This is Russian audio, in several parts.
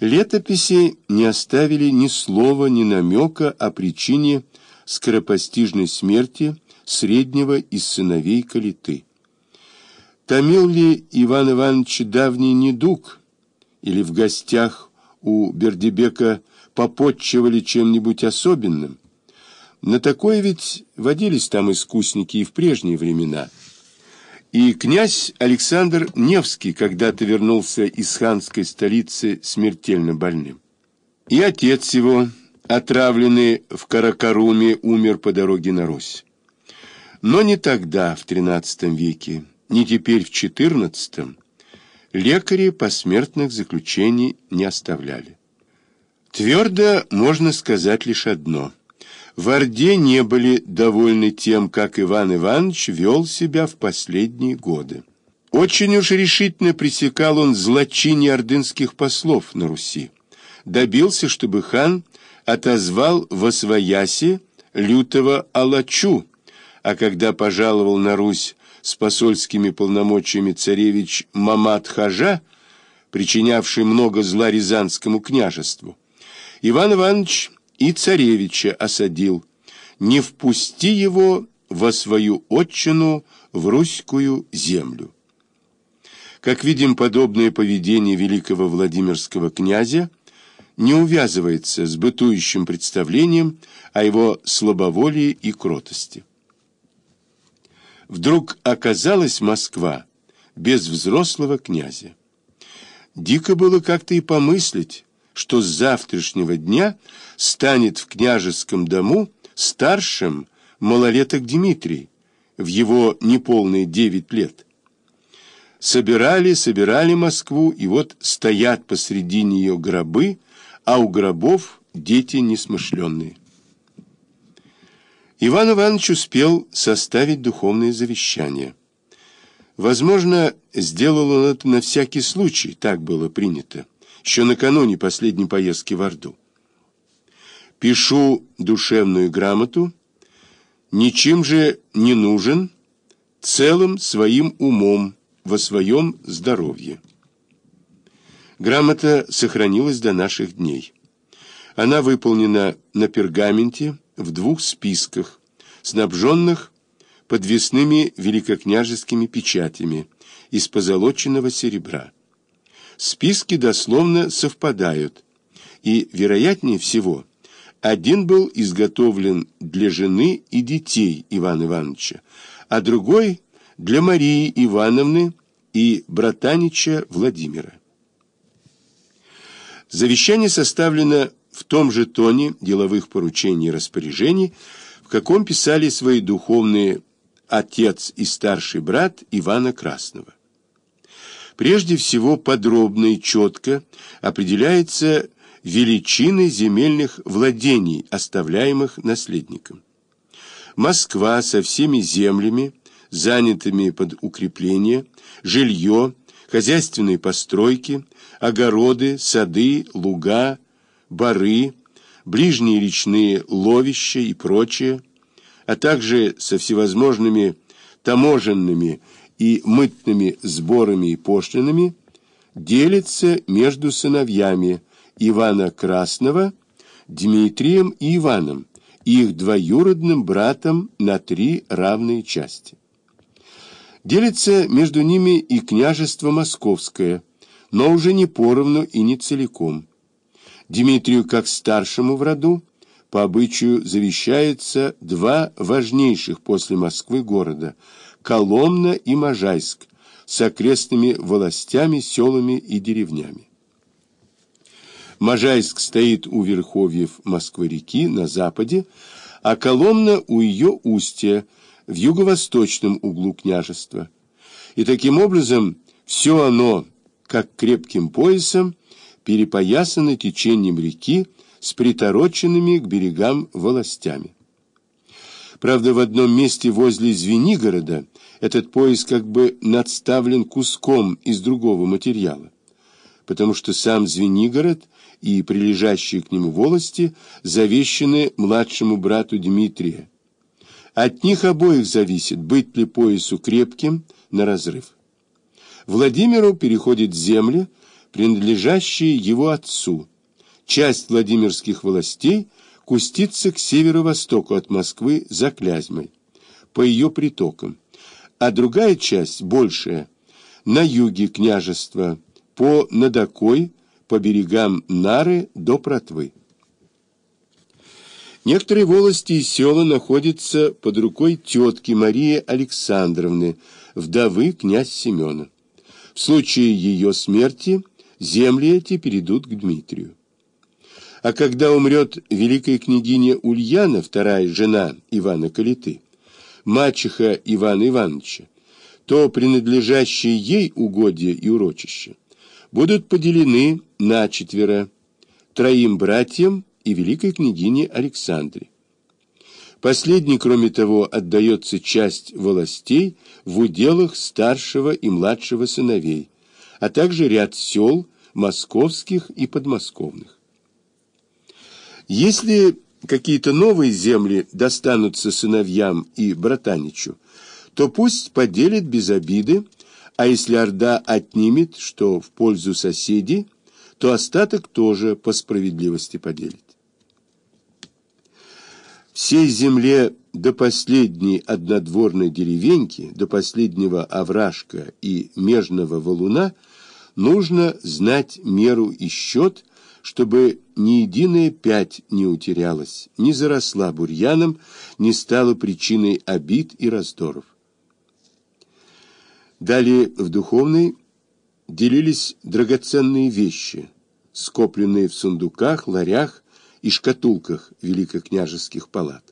Летописи не оставили ни слова, ни намека о причине скоропостижной смерти среднего из сыновей Калиты. Томил ли Иван Иванович давний недуг, или в гостях у Бердебека попотчевали чем-нибудь особенным? На такое ведь водились там искусники и в прежние времена. И князь Александр Невский когда-то вернулся из ханской столицы смертельно больным. И отец его, отравленный в Каракаруме, умер по дороге на Русь. Но не тогда, в XIII веке, не теперь в XIV, лекари посмертных заключений не оставляли. Твердо можно сказать лишь одно. В Орде не были довольны тем, как Иван Иванович вел себя в последние годы. Очень уж решительно пресекал он злочиние ордынских послов на Руси. Добился, чтобы хан отозвал во свояси лютого Алачу, а когда пожаловал на Русь с посольскими полномочиями царевич Мамат Хажа, причинявший много зла Рязанскому княжеству, Иван Иванович и царевича осадил, не впусти его во свою отчину в русскую землю. Как видим, подобное поведение великого Владимирского князя не увязывается с бытующим представлением о его слабоволии и кротости. Вдруг оказалась Москва без взрослого князя. Дико было как-то и помыслить, что с завтрашнего дня станет в княжеском дому старшим малолеток Дмитрий в его неполные девять лет. Собирали, собирали Москву, и вот стоят посреди нее гробы, а у гробов дети несмышленные. Иван Иванович успел составить духовное завещание. Возможно, сделал он это на всякий случай, так было принято, еще накануне последней поездки в Орду. Пишу душевную грамоту, ничем же не нужен, целым своим умом, во своем здоровье. Грамота сохранилась до наших дней. Она выполнена на пергаменте, в двух списках, снабженных подвесными великокняжескими печатями из позолоченного серебра. Списки дословно совпадают, и, вероятнее всего, один был изготовлен для жены и детей Ивана Ивановича, а другой для Марии Ивановны и братанича Владимира. Завещание составлено в том же тоне деловых поручений и распоряжений, в каком писали свои духовные отец и старший брат Ивана Красного. Прежде всего подробно и четко определяется величины земельных владений, оставляемых наследникам. Москва со всеми землями, занятыми под укрепление, жилье, хозяйственные постройки, огороды, сады, луга, бары, ближние речные ловища и прочее, а также со всевозможными таможенными и мытными сборами и пошлинами, делится между сыновьями Ивана Красного, Дмитрием и Иваном, и их двоюродным братом на три равные части. Делится между ними и княжество Московское, но уже не поровну и не целиком. Дмитрию, как старшему в роду, по обычаю завещается два важнейших после Москвы города – Коломна и Можайск, с окрестными властями, селами и деревнями. Можайск стоит у верховьев Москвы-реки на западе, а Коломна у ее устья, в юго-восточном углу княжества. И таким образом все оно, как крепким поясом, перепоясаны течением реки с притороченными к берегам волостями. Правда, в одном месте возле Звенигорода этот пояс как бы надставлен куском из другого материала, потому что сам Звенигород и прилежащие к нему волости завещены младшему брату Дмитрия. От них обоих зависит, быть ли поясу крепким на разрыв. Владимиру переходит земли, принадлежащие его отцу. Часть Владимирских властей кустится к северо-востоку от Москвы за Клязьмой, по ее притокам, а другая часть, большая, на юге княжества, по Надокой, по берегам Нары до Протвы. Некоторые волости и села находятся под рукой тетки Марии Александровны, вдовы князь Семена. В случае ее смерти земли эти перейдут к Дмитрию. А когда умрет великая княгиня Ульяна, вторая жена Ивана Калиты, мачеха Ивана Ивановича, то принадлежащие ей угодья и урочища будут поделены на четверо, троим братьям и великой княгине Александре. Последней, кроме того, отдается часть властей в уделах старшего и младшего сыновей, а также ряд сел московских и подмосковных. Если какие-то новые земли достанутся сыновьям и братаничу, то пусть поделят без обиды, а если Орда отнимет, что в пользу соседей, то остаток тоже по справедливости поделит. Всей земле до последней однодворной деревеньки, до последнего овражка и межного валуна нужно знать меру и счет, чтобы ни единая пять не утерялась, не заросла бурьяном, не стала причиной обид и раздоров. Далее в духовной делились драгоценные вещи, скопленные в сундуках, ларях, и шкатулках великокняжеских палат.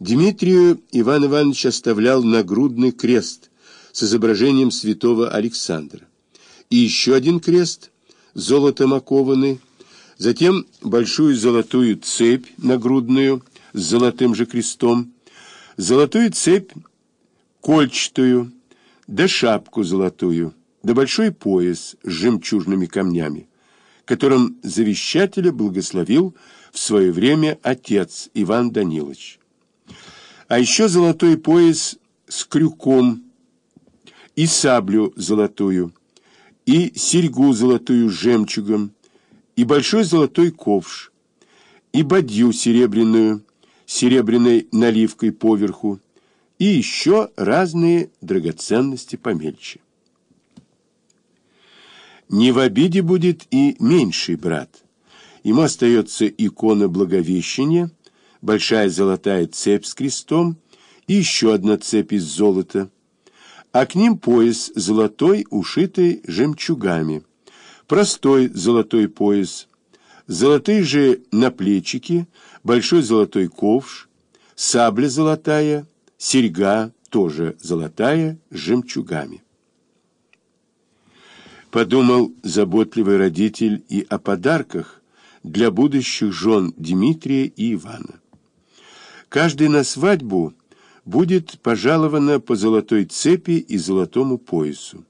Дмитрию Иван Иванович оставлял нагрудный крест с изображением святого Александра и еще один крест, золотом окованный, затем большую золотую цепь нагрудную с золотым же крестом, золотую цепь кольчатую, да шапку золотую, да большой пояс с жемчужными камнями которым завещателя благословил в свое время отец Иван Данилович. А еще золотой пояс с крюком, и саблю золотую, и серьгу золотую с жемчугом, и большой золотой ковш, и бадью серебряную, серебряной наливкой поверху, и еще разные драгоценности помельче. Не в обиде будет и меньший брат. Ему остается икона Благовещения, большая золотая цепь с крестом и еще одна цепь из золота, а к ним пояс золотой, ушитый жемчугами, простой золотой пояс, золотые же наплечики, большой золотой ковш, сабля золотая, серьга тоже золотая с жемчугами. Подумал заботливый родитель и о подарках для будущих жен Дмитрия и Ивана. Каждый на свадьбу будет пожаловано по золотой цепи и золотому поясу.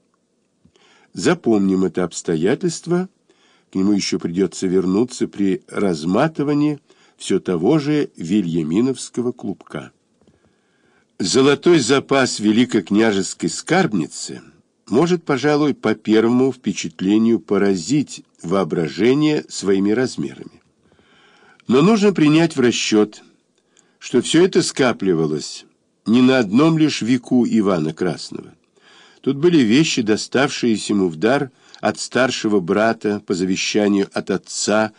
Запомним это обстоятельство, к нему еще придется вернуться при разматывании все того же Вильяминовского клубка. Золотой запас великокняжеской скарбницы – может, пожалуй, по первому впечатлению поразить воображение своими размерами. Но нужно принять в расчет, что все это скапливалось не на одном лишь веку Ивана Красного. Тут были вещи, доставшиеся ему в дар от старшего брата по завещанию от отца,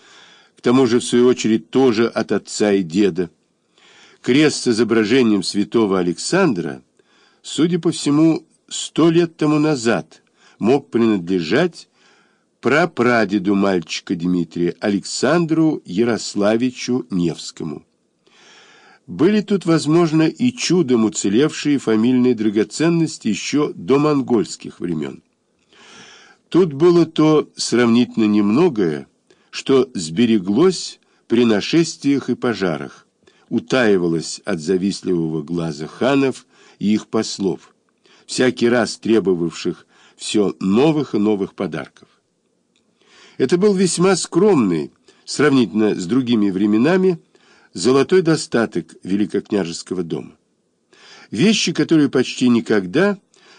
к тому же, в свою очередь, тоже от отца и деда. Крест с изображением святого Александра, судя по всему, сто лет тому назад мог принадлежать прапрадеду мальчика Дмитрия Александру Ярославичу Невскому. Были тут, возможно, и чудом уцелевшие фамильные драгоценности еще до монгольских времен. Тут было то сравнительно немногое, что сбереглось при нашествиях и пожарах, утаивалось от завистливого глаза ханов и их послов всякий раз требовавших все новых и новых подарков. Это был весьма скромный, сравнительно с другими временами, золотой достаток великокняжеского дома. Вещи, которые почти никогда,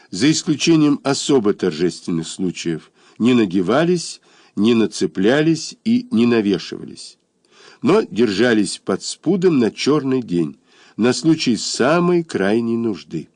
за исключением особо торжественных случаев, не нагивались, не нацеплялись и не навешивались, но держались под спудом на черный день, на случай самой крайней нужды.